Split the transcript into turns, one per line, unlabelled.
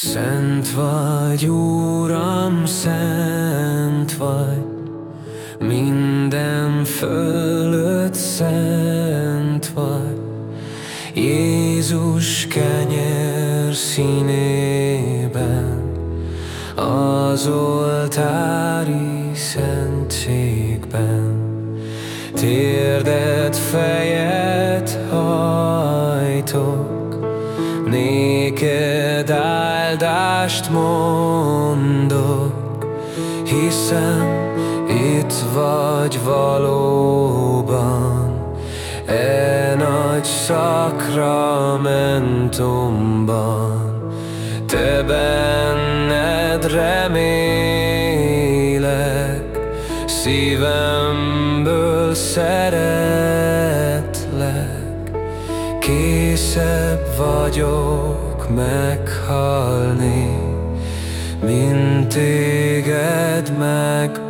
Szent vagy, Uram, szent vagy, minden fölött szent vagy. Jézus kenyer színében, az oltári szentségben, térdet fejet hajtok, Néked áldást mondok, Hiszem itt vagy valóban, E nagy szakramentumban, Te benned remélek, Szívemből szeretlek. Készebb vagyok meghalni, mint téged megbántani.